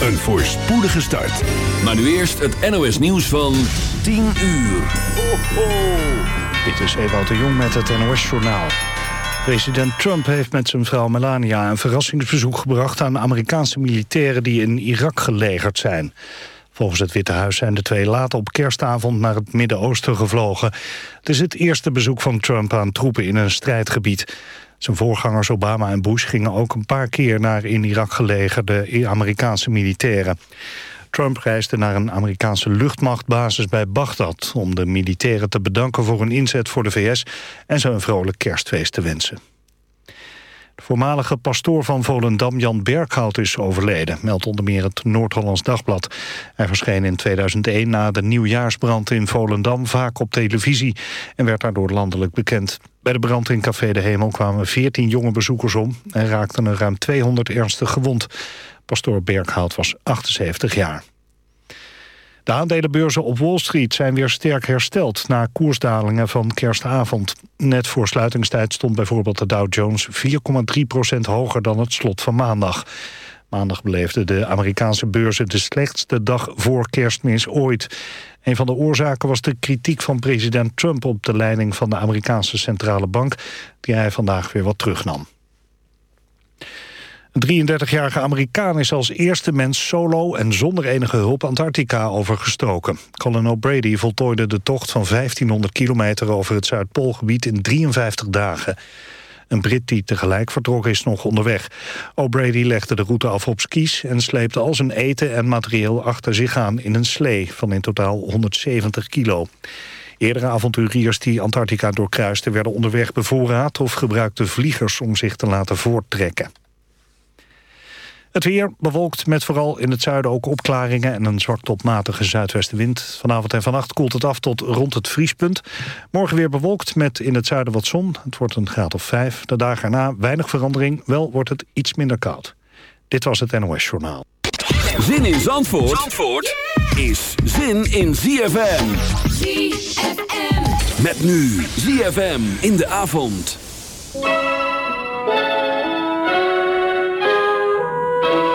Een voorspoedige start. Maar nu eerst het NOS nieuws van 10 uur. Ho, ho. Dit is Ewout de Jong met het NOS-journaal. President Trump heeft met zijn vrouw Melania een verrassingsbezoek gebracht... aan Amerikaanse militairen die in Irak gelegerd zijn. Volgens het Witte Huis zijn de twee later op kerstavond naar het Midden-Oosten gevlogen. Het is het eerste bezoek van Trump aan troepen in een strijdgebied. Zijn voorgangers Obama en Bush gingen ook een paar keer naar in Irak gelegerde Amerikaanse militairen. Trump reisde naar een Amerikaanse luchtmachtbasis bij Bagdad... om de militairen te bedanken voor hun inzet voor de VS... en ze een vrolijk kerstfeest te wensen. De voormalige pastoor van Volendam, Jan Berghout, is overleden... meldt onder meer het Noord-Hollands Dagblad. Hij verscheen in 2001 na de nieuwjaarsbrand in Volendam vaak op televisie... en werd daardoor landelijk bekend. Bij de brand in Café de Hemel kwamen 14 jonge bezoekers om... en raakten er ruim 200 ernstig gewond. Pastoor Berghout was 78 jaar. De aandelenbeurzen op Wall Street zijn weer sterk hersteld... na koersdalingen van kerstavond. Net voor sluitingstijd stond bijvoorbeeld de Dow Jones 4,3% hoger dan het slot van maandag. Maandag beleefden de Amerikaanse beurzen de slechtste dag voor kerstmis ooit. Een van de oorzaken was de kritiek van president Trump... op de leiding van de Amerikaanse Centrale Bank... die hij vandaag weer wat terugnam. Een 33-jarige Amerikaan is als eerste mens solo en zonder enige hulp Antarctica overgestoken. Colin O'Brady voltooide de tocht van 1500 kilometer over het Zuidpoolgebied in 53 dagen. Een Brit die tegelijk vertrokken is nog onderweg. O'Brady legde de route af op skis en sleepte al zijn eten en materieel achter zich aan in een slee van in totaal 170 kilo. Eerdere avonturiers die Antarctica doorkruisten werden onderweg bevoorraad of gebruikten vliegers om zich te laten voorttrekken. Het weer bewolkt met vooral in het zuiden ook opklaringen... en een zwak tot matige zuidwestenwind. Vanavond en vannacht koelt het af tot rond het vriespunt. Morgen weer bewolkt met in het zuiden wat zon. Het wordt een graad of vijf. De dagen erna weinig verandering. Wel wordt het iets minder koud. Dit was het NOS Journaal. Zin in Zandvoort, Zandvoort is zin in ZFM. ZFM. Met nu ZFM in de avond. Thank you.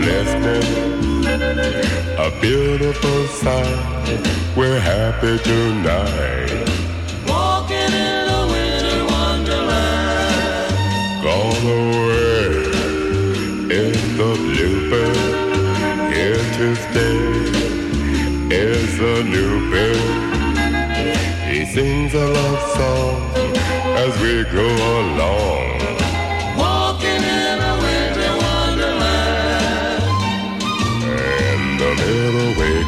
blessed A beautiful sight. We're happy tonight. Walking in a winter wonderland. Gone away is the bluebird. Here to stay is a new bird. He sings a love song as we go along.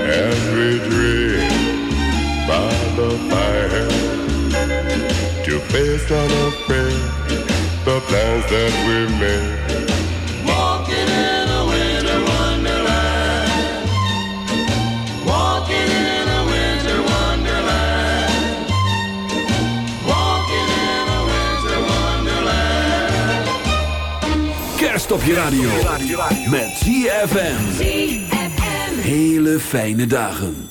as we dream by the fire to face unafraid the plans that we made. Walking in a winter wonderland. Walking in a winter wonderland. Walking in a winter wonderland. Kerst op je radio, met ZFM. hele fijne dagen.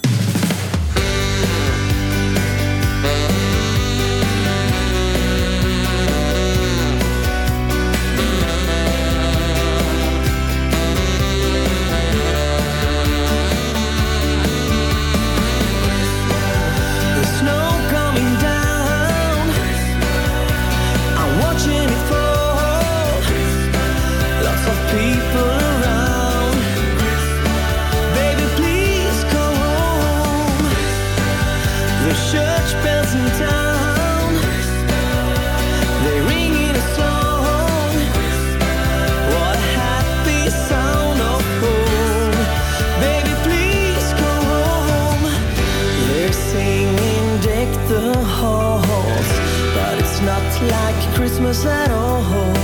Like Christmas at all.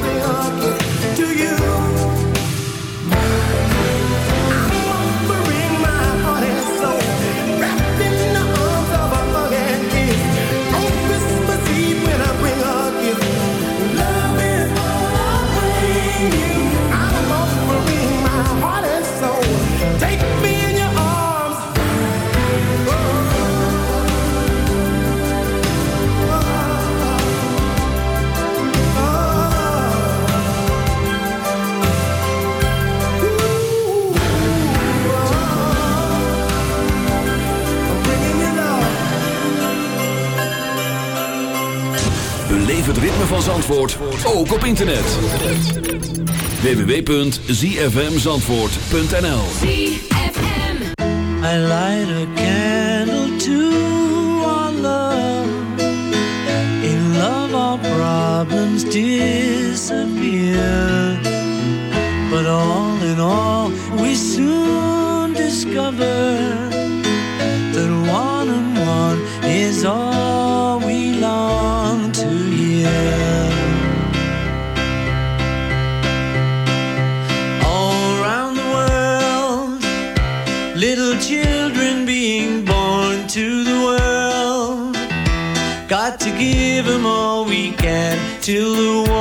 me up. Zandvoort ook op internet. www.zfmzandvoort.nl I light a candle to our love. In love our problems disappear. But all in all we soon discover till the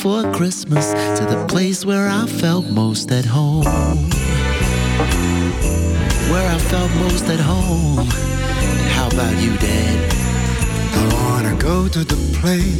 for Christmas to the place where I felt most at home. Where I felt most at home. How about you, Dad? I wanna go to the place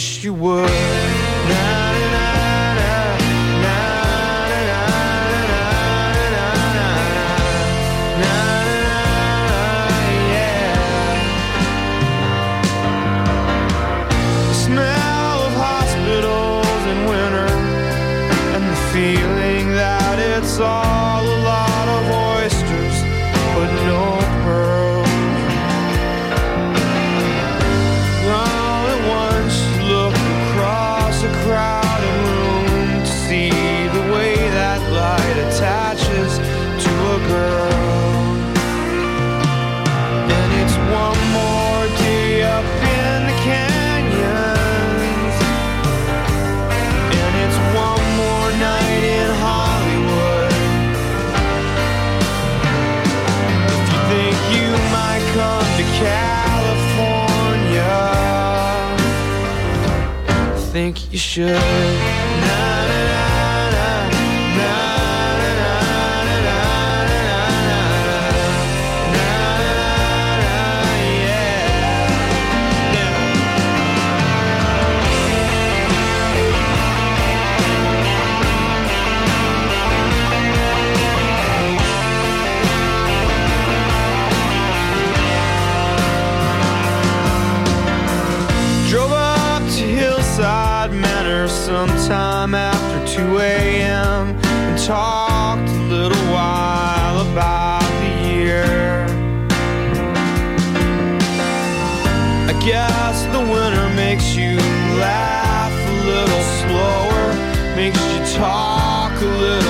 Wish you would. Na, you should. sometime after 2 a.m. and talked a little while about the year. I guess the winter makes you laugh a little slower, makes you talk a little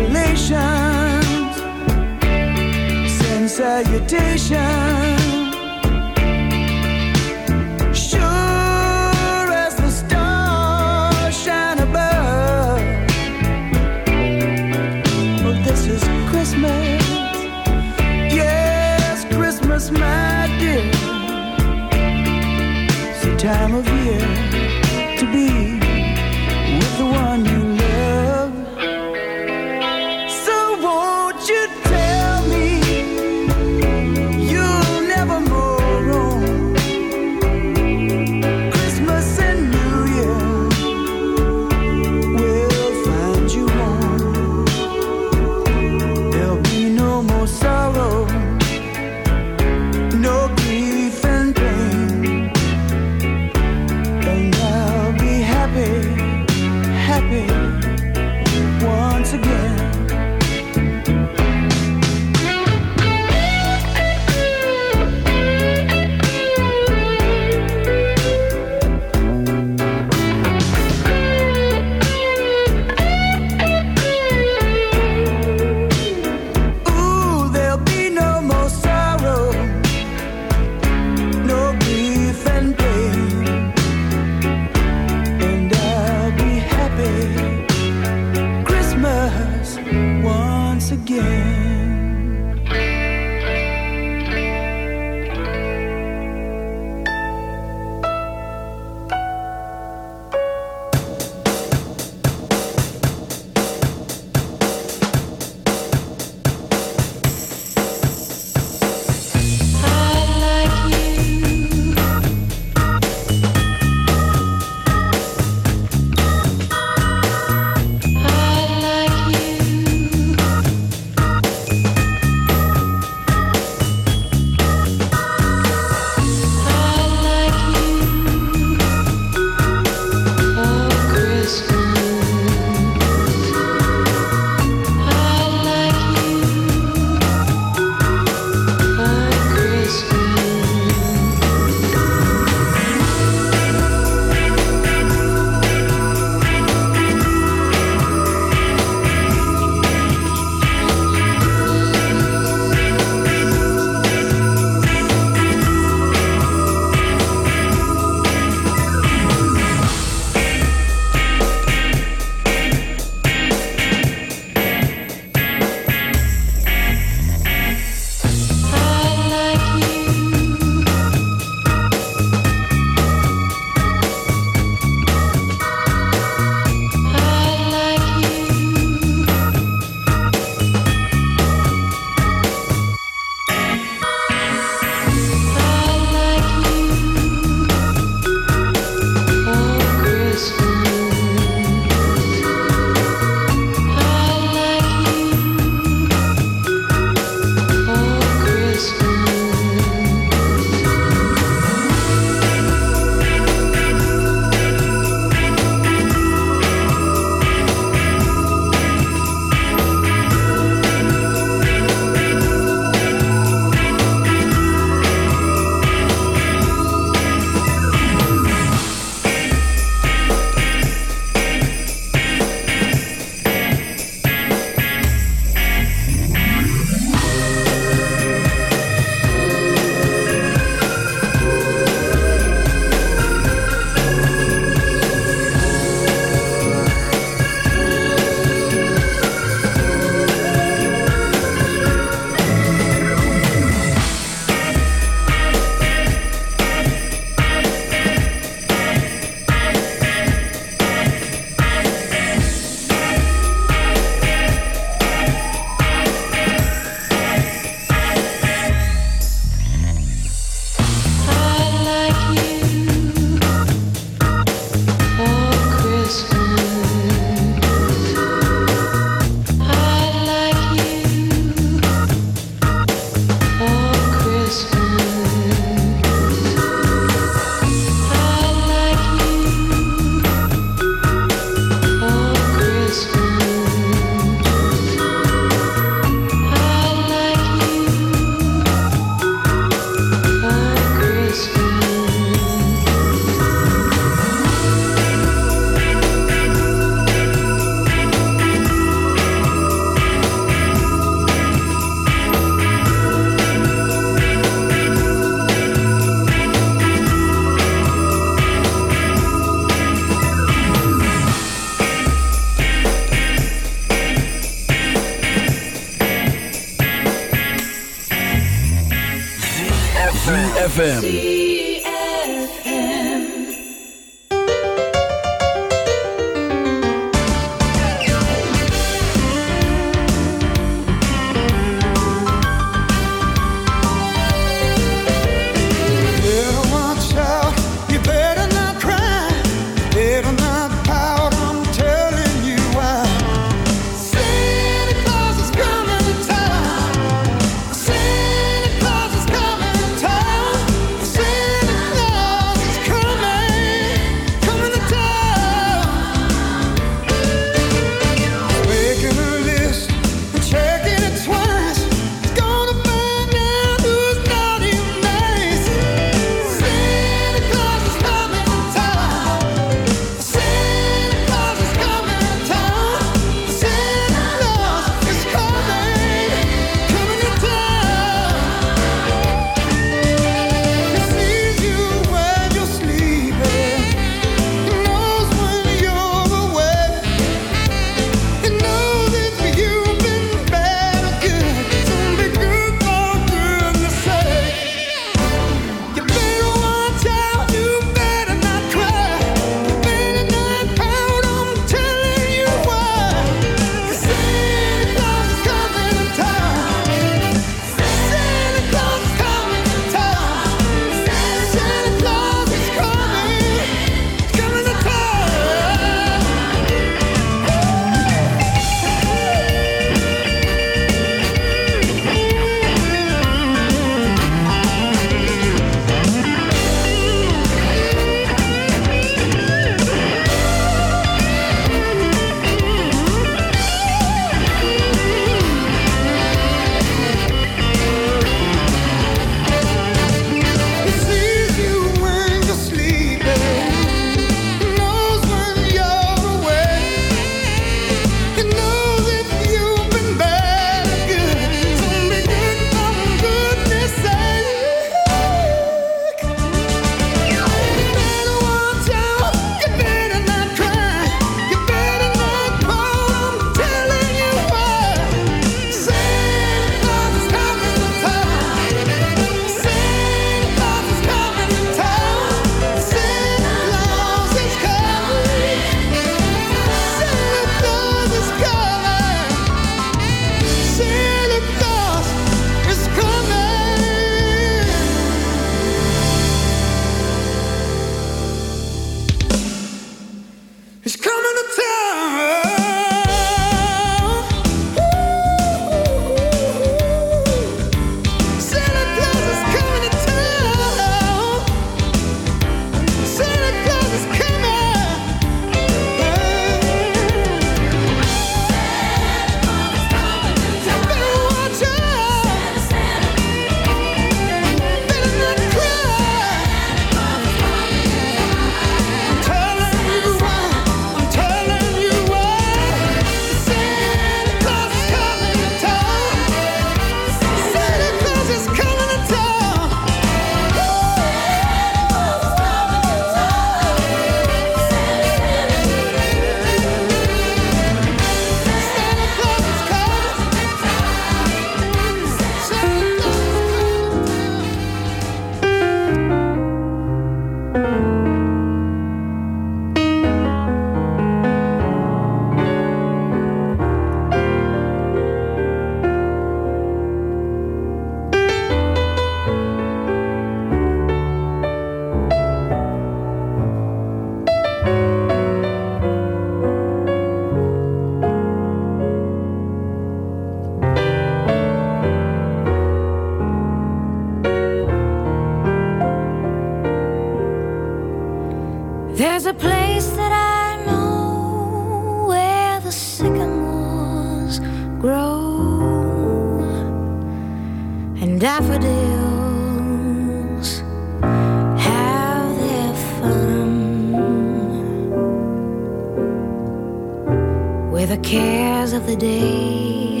The cares of the day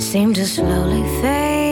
seem to slowly fade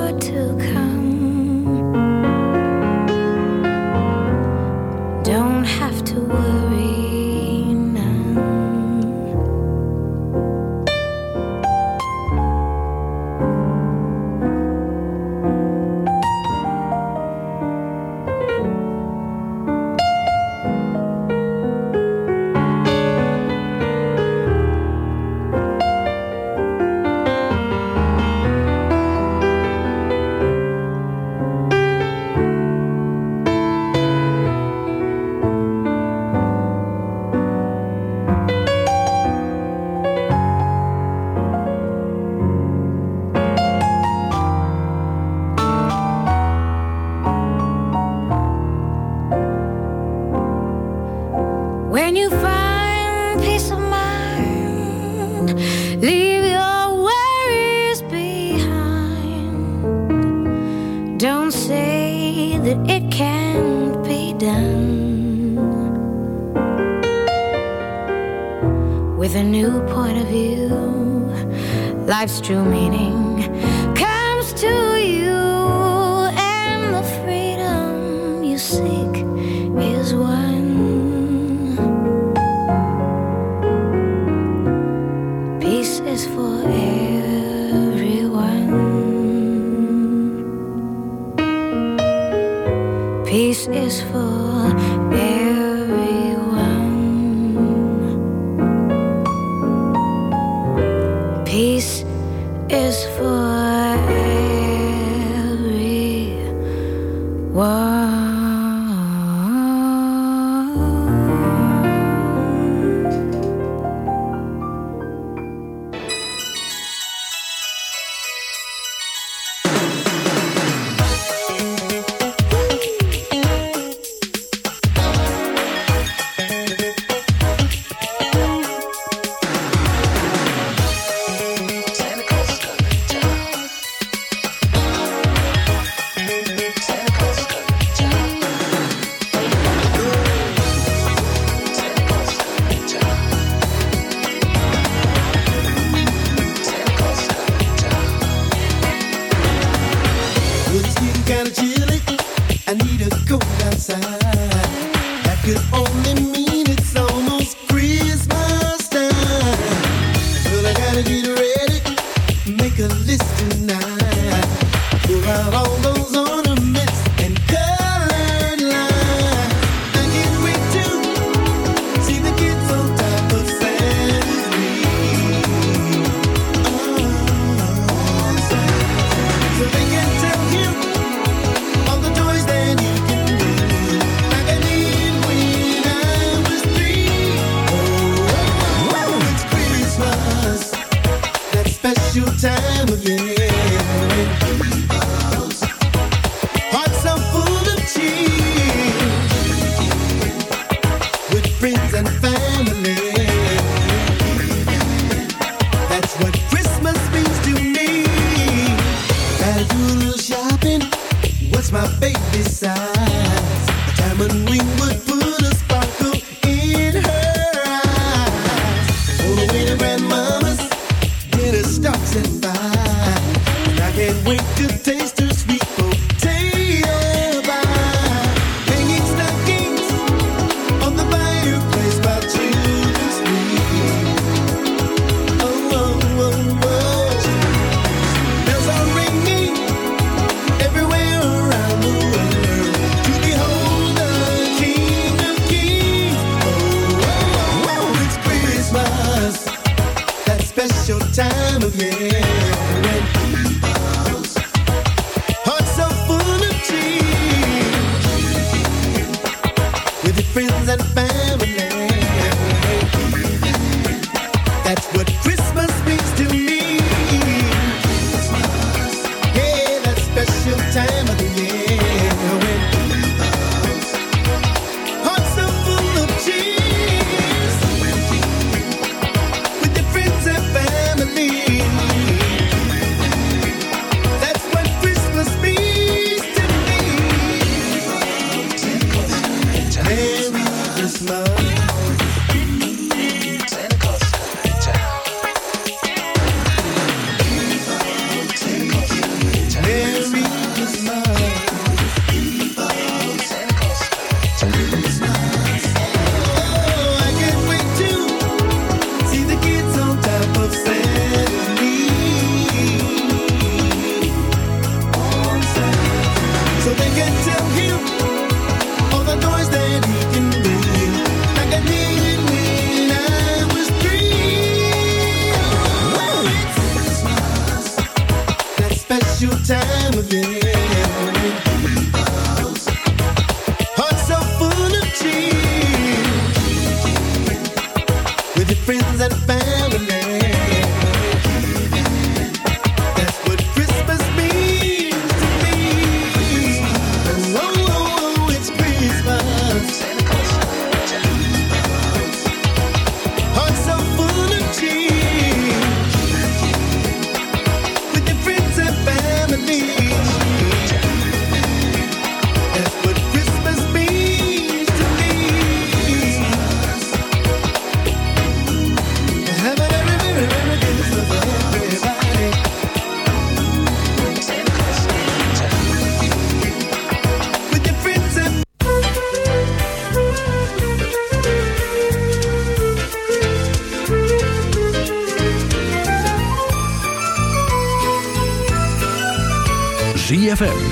a new point of view. Life's true meaning comes to you.